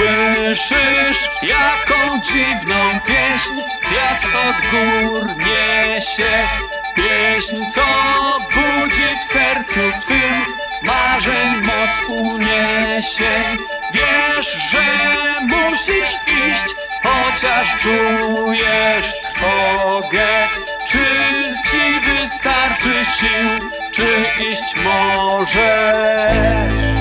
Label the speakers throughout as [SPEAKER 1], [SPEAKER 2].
[SPEAKER 1] Słyszysz jaką dziwną pieśń? Wiatr od gór niesie Pieśń, co budzi w sercu twym. Marzeń moc uniesie. Wiesz, że musisz iść Chociaż czujesz trwogę. Czy ci wystarczy sił? Czy iść możesz?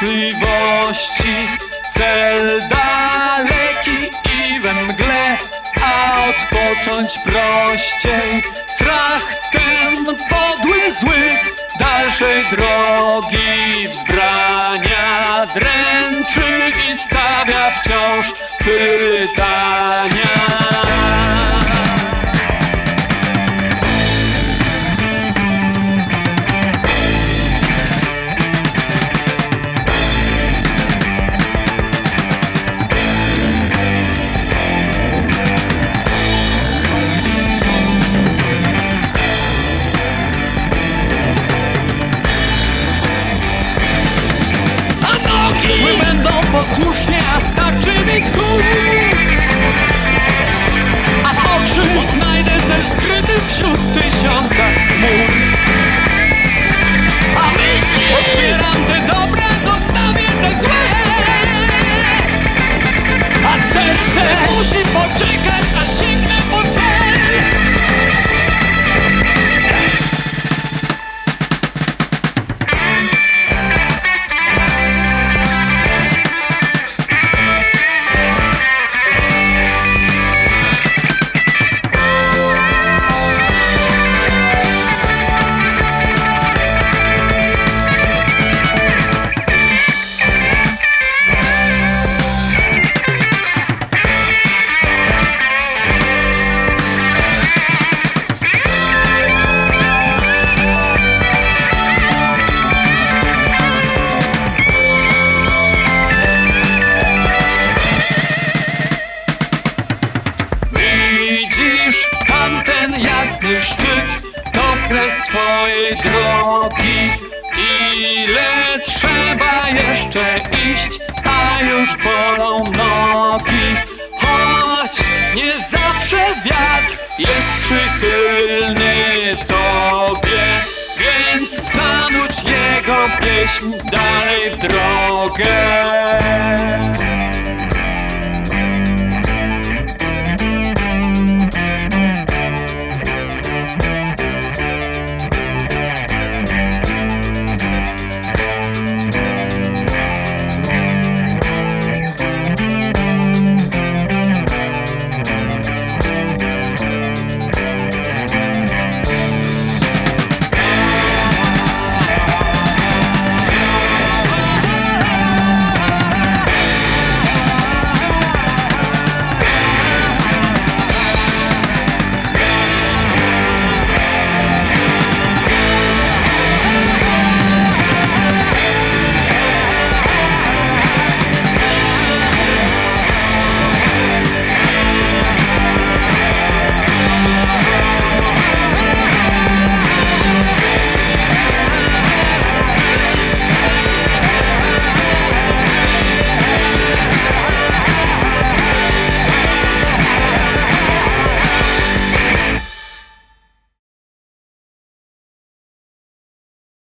[SPEAKER 1] Wątpliwości. Cel daleki i we mgle, a odpocząć prościej. Strach ten podły, zły, dalszej drogi wzbrania. Dręczy i stawia wciąż pytania. Posłusznie, a starczy mi tchu To kres twojej drogi Ile trzeba jeszcze iść A już bolą nogi. Choć nie zawsze wiatr Jest przychylny tobie Więc zanudź jego pieśń Dalej w drogę